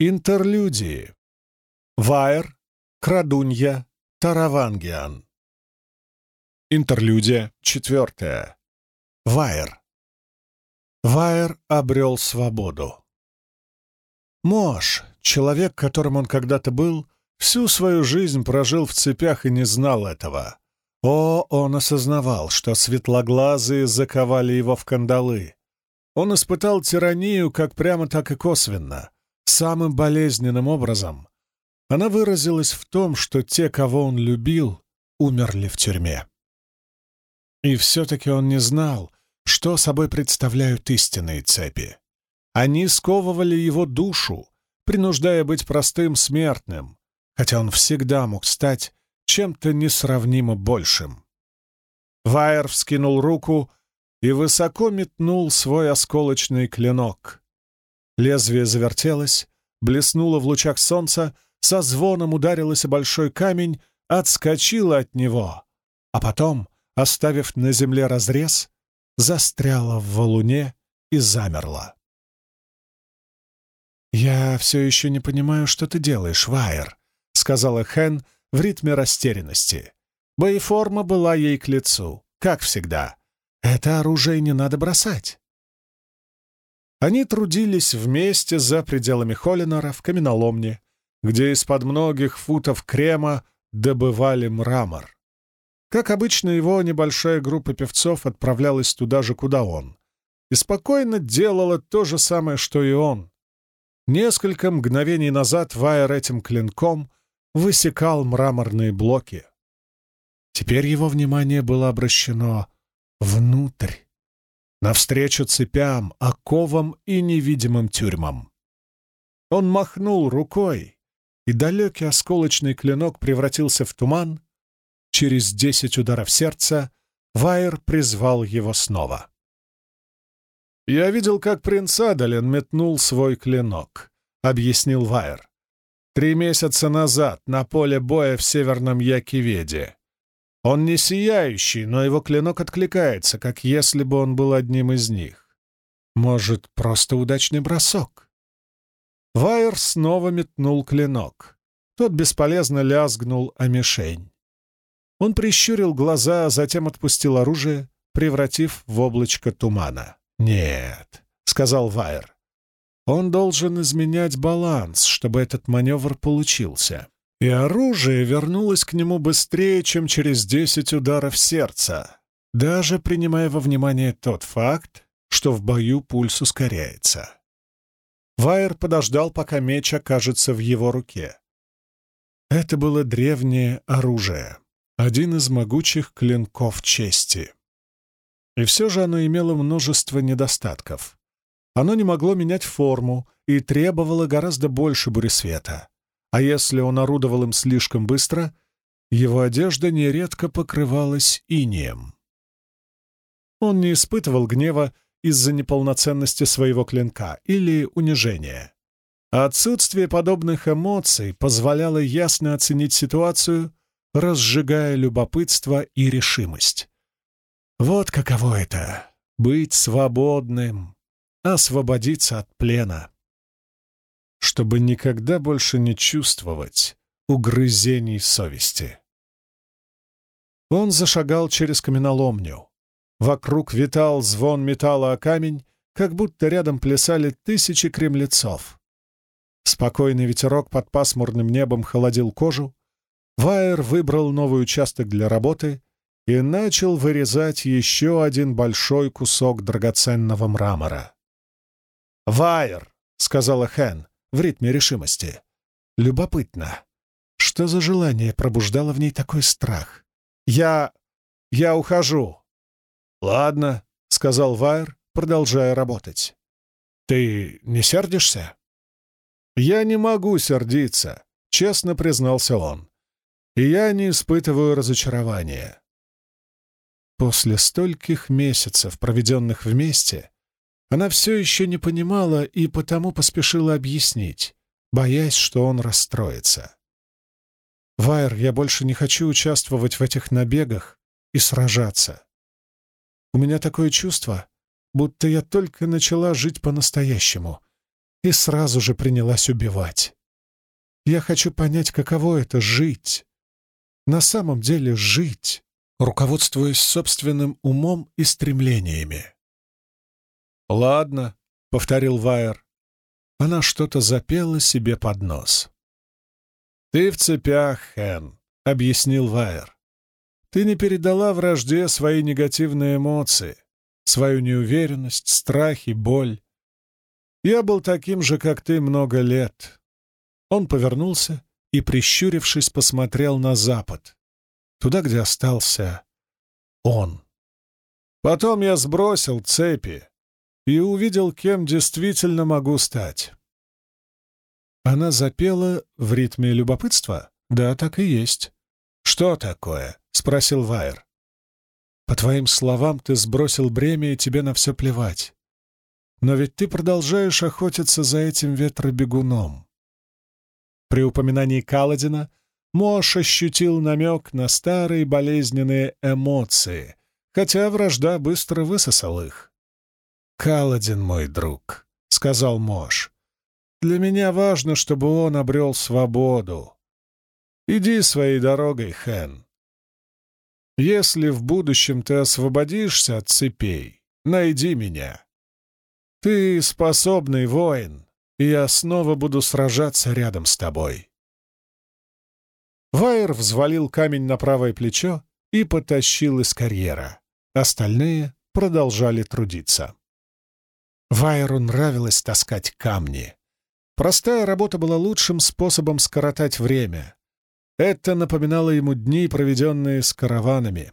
Интерлюдии. Вайер, Крадунья, Таравангиан. Интерлюдия четвертая. Вайер. Вайер обрел свободу. Мош, человек, которым он когда-то был, всю свою жизнь прожил в цепях и не знал этого. О, он осознавал, что светлоглазые заковали его в кандалы. Он испытал тиранию как прямо, так и косвенно — Самым болезненным образом она выразилась в том, что те, кого он любил, умерли в тюрьме. И все-таки он не знал, что собой представляют истинные цепи. Они сковывали его душу, принуждая быть простым смертным, хотя он всегда мог стать чем-то несравнимо большим. Вайер вскинул руку и высоко метнул свой осколочный клинок. Лезвие завертелось, блеснуло в лучах солнца, со звоном ударилось о большой камень, отскочило от него, а потом, оставив на земле разрез, застряло в валуне и замерло. «Я все еще не понимаю, что ты делаешь, Вайер», — сказала Хэн в ритме растерянности. Боеформа была ей к лицу, как всегда. «Это оружие не надо бросать». Они трудились вместе за пределами Холлинора в каменоломне, где из-под многих футов крема добывали мрамор. Как обычно, его небольшая группа певцов отправлялась туда же, куда он, и спокойно делала то же самое, что и он. Несколько мгновений назад Вайер этим клинком высекал мраморные блоки. Теперь его внимание было обращено внутрь навстречу цепям, оковам и невидимым тюрьмам. Он махнул рукой, и далекий осколочный клинок превратился в туман. Через десять ударов сердца Вайер призвал его снова. «Я видел, как принц Адален метнул свой клинок», — объяснил Вайер. «Три месяца назад на поле боя в Северном Якиведе. Он не сияющий, но его клинок откликается, как если бы он был одним из них. Может, просто удачный бросок? Вайер снова метнул клинок. Тот бесполезно лязгнул о мишень. Он прищурил глаза, а затем отпустил оружие, превратив в облачко тумана. «Нет», — сказал Вайер. «Он должен изменять баланс, чтобы этот маневр получился и оружие вернулось к нему быстрее, чем через десять ударов сердца, даже принимая во внимание тот факт, что в бою пульс ускоряется. Вайер подождал, пока меч окажется в его руке. Это было древнее оружие, один из могучих клинков чести. И все же оно имело множество недостатков. Оно не могло менять форму и требовало гораздо больше буресвета а если он орудовал им слишком быстро, его одежда нередко покрывалась инеем. Он не испытывал гнева из-за неполноценности своего клинка или унижения. отсутствие подобных эмоций позволяло ясно оценить ситуацию, разжигая любопытство и решимость. Вот каково это — быть свободным, освободиться от плена чтобы никогда больше не чувствовать угрызений совести. Он зашагал через каменоломню. Вокруг витал звон металла о камень, как будто рядом плясали тысячи кремлецов. Спокойный ветерок под пасмурным небом холодил кожу. Вайер выбрал новый участок для работы и начал вырезать еще один большой кусок драгоценного мрамора. «Вайер!» — сказала Хэн в ритме решимости. Любопытно, что за желание пробуждало в ней такой страх? «Я... я ухожу». «Ладно», — сказал Вайер, продолжая работать. «Ты не сердишься?» «Я не могу сердиться», — честно признался он. «И я не испытываю разочарования». После стольких месяцев, проведенных вместе, она все еще не понимала и потому поспешила объяснить, боясь, что он расстроится. «Вайер, я больше не хочу участвовать в этих набегах и сражаться. У меня такое чувство, будто я только начала жить по-настоящему. и сразу же принялась убивать. Я хочу понять, каково это — жить. На самом деле жить, руководствуясь собственным умом и стремлениями. «Ладно», — повторил Вайер. Она что-то запела себе под нос. «Ты в цепях, Хэн», — объяснил Вайер. «Ты не передала вражде свои негативные эмоции, свою неуверенность, страх и боль. Я был таким же, как ты, много лет. Он повернулся и, прищурившись, посмотрел на запад, туда, где остался он. Потом я сбросил цепи и увидел, кем действительно могу стать. Она запела в ритме любопытства? Да, так и есть. «Что такое?» — спросил Вайер. «По твоим словам, ты сбросил бремя, и тебе на все плевать. Но ведь ты продолжаешь охотиться за этим ветробегуном. При упоминании Каладина Мош ощутил намек на старые болезненные эмоции, хотя вражда быстро высосал их. «Каладин, мой друг», — сказал Мош, — «для меня важно, чтобы он обрел свободу. Иди своей дорогой, Хэн. Если в будущем ты освободишься от цепей, найди меня. Ты способный воин, и я снова буду сражаться рядом с тобой». Вайер взвалил камень на правое плечо и потащил из карьера. Остальные продолжали трудиться. Вайеру нравилось таскать камни. Простая работа была лучшим способом скоротать время. Это напоминало ему дни, проведенные с караванами.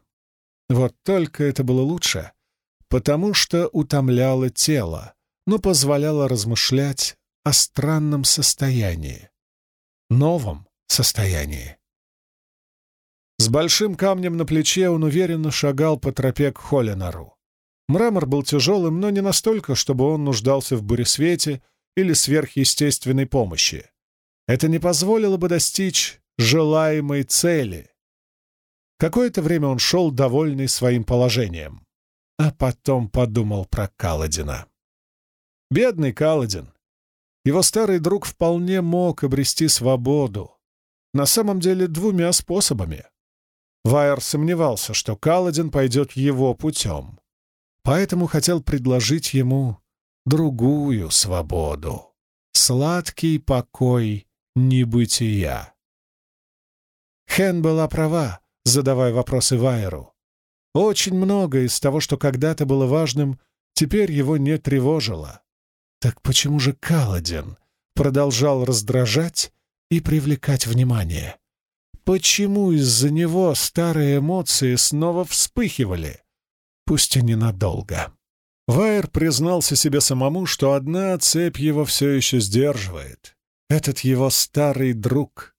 Вот только это было лучше, потому что утомляло тело, но позволяло размышлять о странном состоянии, новом состоянии. С большим камнем на плече он уверенно шагал по тропе к Холинару. Мрамор был тяжелым, но не настолько, чтобы он нуждался в буресвете или сверхъестественной помощи. Это не позволило бы достичь желаемой цели. Какое-то время он шел, довольный своим положением, а потом подумал про Каладина. Бедный Каладин. Его старый друг вполне мог обрести свободу. На самом деле двумя способами. Вайер сомневался, что Каладин пойдет его путем, поэтому хотел предложить ему другую свободу. Сладкий покой небытия. Хен была права, задавая вопросы Вайеру. Очень многое из того, что когда-то было важным, теперь его не тревожило. Так почему же Каладин продолжал раздражать и привлекать внимание? Почему из-за него старые эмоции снова вспыхивали? Пусть и ненадолго. Вайер признался себе самому, что одна цепь его все еще сдерживает. Этот его старый друг.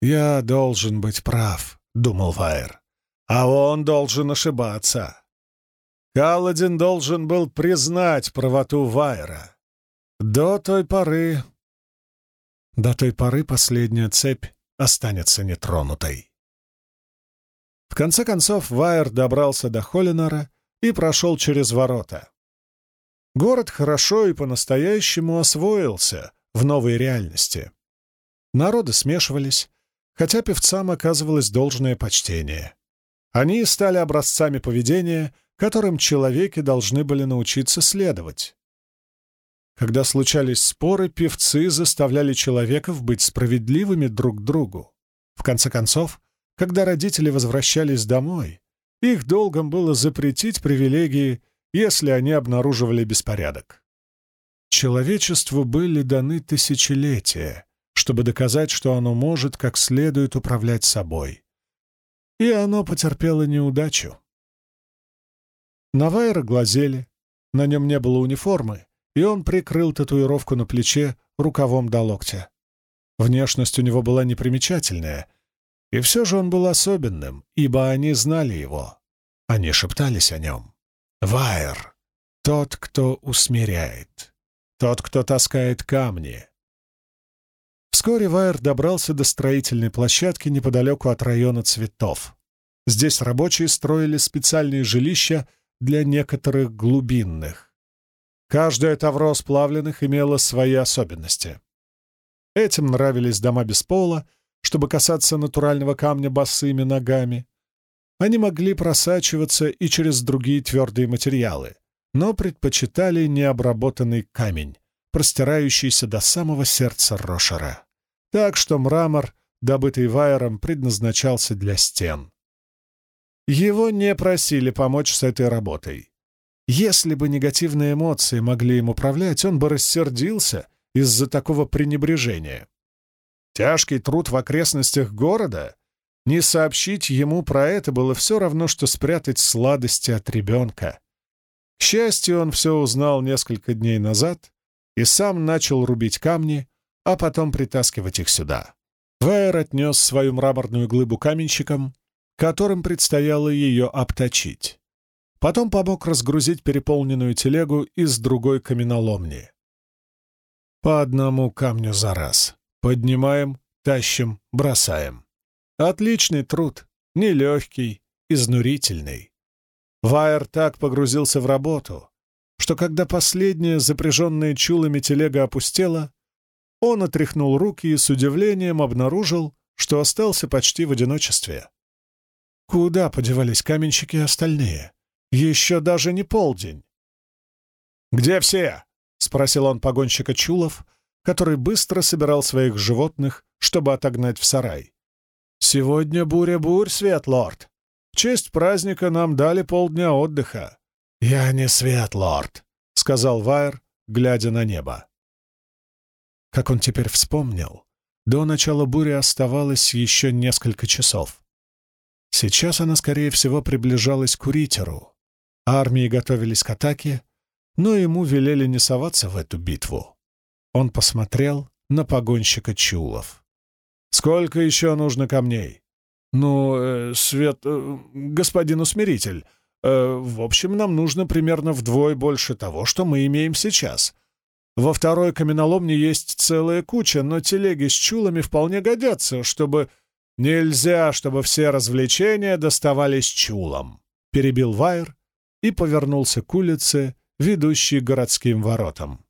«Я должен быть прав», — думал Вайер. «А он должен ошибаться. Каладин должен был признать правоту Вайера. До той поры... До той поры последняя цепь останется нетронутой. В конце концов Вайер добрался до Холлинора и прошел через ворота. Город хорошо и по-настоящему освоился в новой реальности. Народы смешивались, хотя певцам оказывалось должное почтение. Они стали образцами поведения — которым человеки должны были научиться следовать. Когда случались споры, певцы заставляли человеков быть справедливыми друг к другу. В конце концов, когда родители возвращались домой, их долгом было запретить привилегии, если они обнаруживали беспорядок. Человечеству были даны тысячелетия, чтобы доказать, что оно может как следует управлять собой. И оно потерпело неудачу. На Вайра глазели, на нем не было униформы, и он прикрыл татуировку на плече рукавом до локтя. Внешность у него была непримечательная, и все же он был особенным, ибо они знали его. Они шептались о нем. Вайер — тот, кто усмиряет, тот, кто таскает камни. Вскоре Вайер добрался до строительной площадки неподалеку от района цветов. Здесь рабочие строили специальные жилища для некоторых глубинных. Каждое тавро сплавленных имело свои особенности. Этим нравились дома без пола, чтобы касаться натурального камня босыми ногами. Они могли просачиваться и через другие твердые материалы, но предпочитали необработанный камень, простирающийся до самого сердца Рошера. Так что мрамор, добытый Вайером, предназначался для стен. Его не просили помочь с этой работой. Если бы негативные эмоции могли им управлять, он бы рассердился из-за такого пренебрежения. Тяжкий труд в окрестностях города? Не сообщить ему про это было все равно, что спрятать сладости от ребенка. К счастью, он все узнал несколько дней назад и сам начал рубить камни, а потом притаскивать их сюда. Вайер отнес свою мраморную глыбу каменщикам, которым предстояло ее обточить. Потом помог разгрузить переполненную телегу из другой каменоломни. По одному камню за раз. Поднимаем, тащим, бросаем. Отличный труд, нелегкий, изнурительный. Вайер так погрузился в работу, что когда последняя запряженная чулами телега опустела, он отряхнул руки и с удивлением обнаружил, что остался почти в одиночестве. Куда подевались каменщики и остальные? Еще даже не полдень. «Где все?» — спросил он погонщика Чулов, который быстро собирал своих животных, чтобы отогнать в сарай. «Сегодня буря-бурь, Светлорд. В честь праздника нам дали полдня отдыха». «Я не Светлорд», — сказал Вайер, глядя на небо. Как он теперь вспомнил, до начала бури оставалось еще несколько часов. Сейчас она, скорее всего, приближалась к Уритеру. Армии готовились к атаке, но ему велели не соваться в эту битву. Он посмотрел на погонщика Чулов. «Сколько еще нужно камней?» «Ну, э, Свет... Э, господин усмиритель, э, в общем, нам нужно примерно вдвое больше того, что мы имеем сейчас. Во второй каменоломне есть целая куча, но телеги с чулами вполне годятся, чтобы...» «Нельзя, чтобы все развлечения доставались чулам», — перебил Вайер и повернулся к улице, ведущей городским воротам.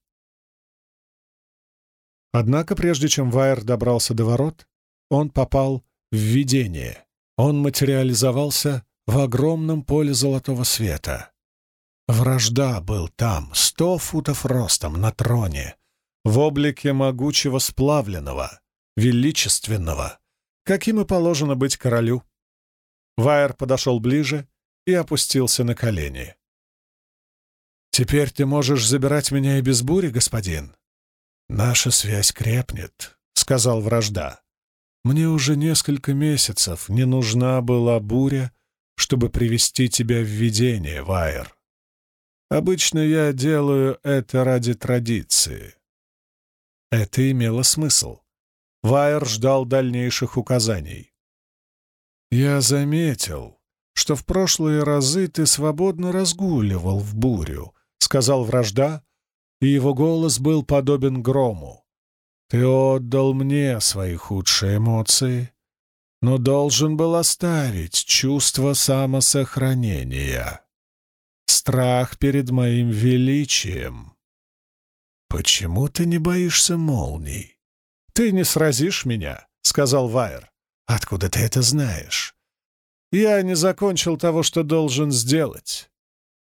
Однако, прежде чем Вайер добрался до ворот, он попал в видение. Он материализовался в огромном поле золотого света. Вражда был там, сто футов ростом, на троне, в облике могучего сплавленного, величественного, каким и положено быть королю. Вайер подошел ближе и опустился на колени. «Теперь ты можешь забирать меня и без бури, господин?» «Наша связь крепнет», — сказал вражда. «Мне уже несколько месяцев не нужна была буря, чтобы привести тебя в видение, Вайер. Обычно я делаю это ради традиции». Это имело смысл. Вайер ждал дальнейших указаний. «Я заметил, что в прошлые разы ты свободно разгуливал в бурю», — сказал вражда, и его голос был подобен грому. «Ты отдал мне свои худшие эмоции, но должен был оставить чувство самосохранения, страх перед моим величием. Почему ты не боишься молний?» «Ты не сразишь меня», — сказал Вайер. «Откуда ты это знаешь?» «Я не закончил того, что должен сделать.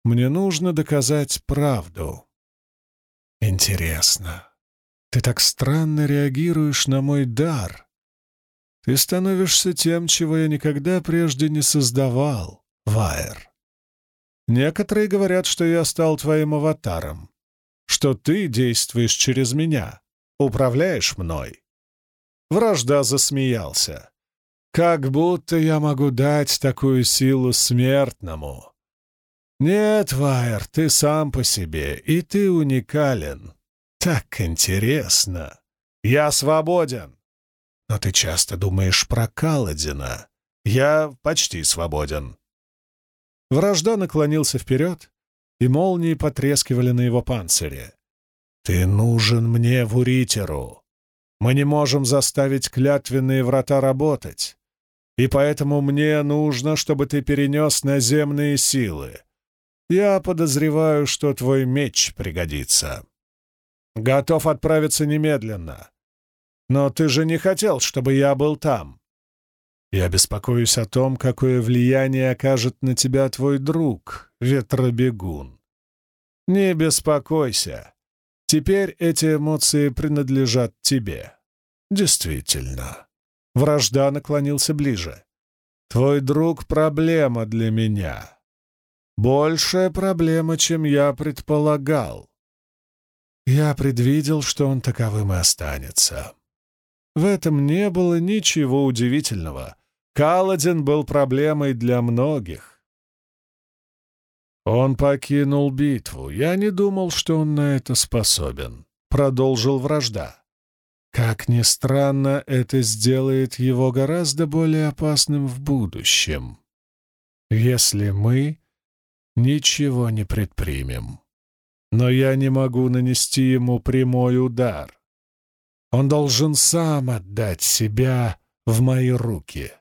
Мне нужно доказать правду». «Интересно. Ты так странно реагируешь на мой дар. Ты становишься тем, чего я никогда прежде не создавал, Вайер. Некоторые говорят, что я стал твоим аватаром, что ты действуешь через меня, управляешь мной». Вражда засмеялся. «Как будто я могу дать такую силу смертному. «Нет, Вайер, ты сам по себе, и ты уникален. Так интересно. Я свободен. Но ты часто думаешь про Каладина. Я почти свободен». Вражда наклонился вперед, и молнии потрескивали на его панцире. «Ты нужен мне в Уритеру. Мы не можем заставить клятвенные врата работать, и поэтому мне нужно, чтобы ты перенес наземные силы» Я подозреваю, что твой меч пригодится. Готов отправиться немедленно. Но ты же не хотел, чтобы я был там. Я беспокоюсь о том, какое влияние окажет на тебя твой друг, ветробегун. Не беспокойся. Теперь эти эмоции принадлежат тебе. Действительно. Вражда наклонился ближе. Твой друг — проблема для меня. Большая проблема, чем я предполагал. Я предвидел, что он таковым и останется. В этом не было ничего удивительного. Каладин был проблемой для многих. Он покинул битву. Я не думал, что он на это способен. Продолжил вражда. Как ни странно, это сделает его гораздо более опасным в будущем, если мы ничего не предпримем. Но я не могу нанести ему прямой удар. Он должен сам отдать себя в мои руки.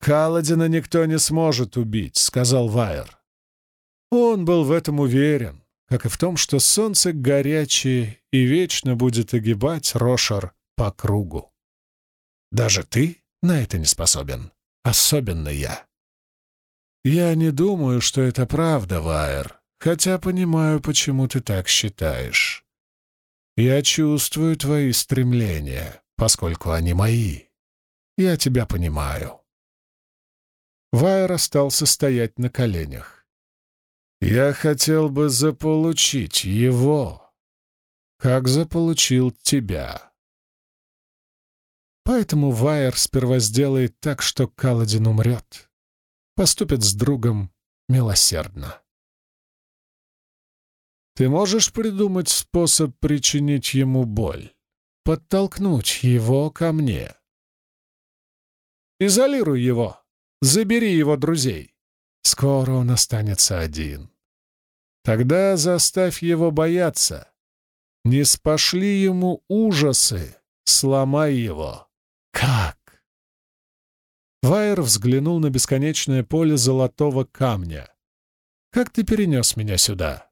«Каладина никто не сможет убить», — сказал Вайер. Он был в этом уверен, как и в том, что солнце горячее и вечно будет огибать Рошар по кругу. Даже ты на это не способен, особенно я. Я не думаю, что это правда, Вайер, хотя понимаю, почему ты так считаешь. Я чувствую твои стремления, поскольку они мои. Я тебя понимаю. Вайер остался стоять на коленях. Я хотел бы заполучить его, как заполучил тебя. Поэтому Вайер сперва сделает так, что Каладин умрет. Поступит с другом милосердно. Ты можешь придумать способ причинить ему боль, подтолкнуть его ко мне. Изолируй его, забери его друзей. Скоро он останется один. Тогда заставь его бояться. Не спошли ему ужасы, сломай его. Как? Вайер взглянул на бесконечное поле золотого камня. «Как ты перенес меня сюда?»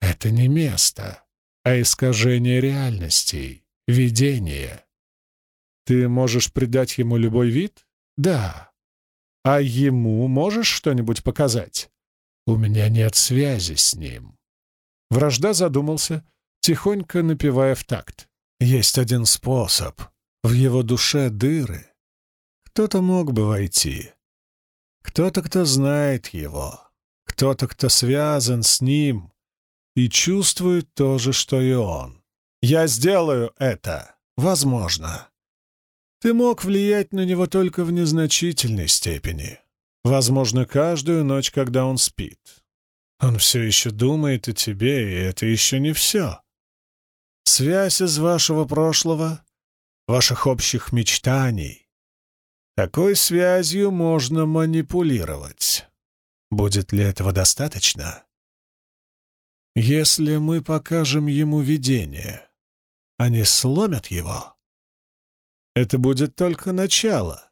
«Это не место, а искажение реальностей, видение. Ты можешь придать ему любой вид? Да. А ему можешь что-нибудь показать? У меня нет связи с ним». Вражда задумался, тихонько напевая в такт. «Есть один способ. В его душе дыры» Кто-то мог бы войти. Кто-то, кто знает его. Кто-то, кто связан с ним и чувствует то же, что и он. Я сделаю это. Возможно. Ты мог влиять на него только в незначительной степени. Возможно, каждую ночь, когда он спит. Он все еще думает о тебе, и это еще не все. Связь из вашего прошлого, ваших общих мечтаний, такой связью можно манипулировать. Будет ли этого достаточно? Если мы покажем ему видение, они сломят его. Это будет только начало.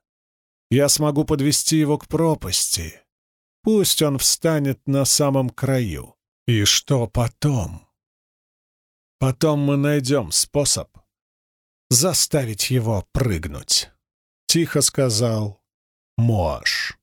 Я смогу подвести его к пропасти. Пусть он встанет на самом краю. И что потом? Потом мы найдем способ заставить его прыгнуть тихо сказал Моаш.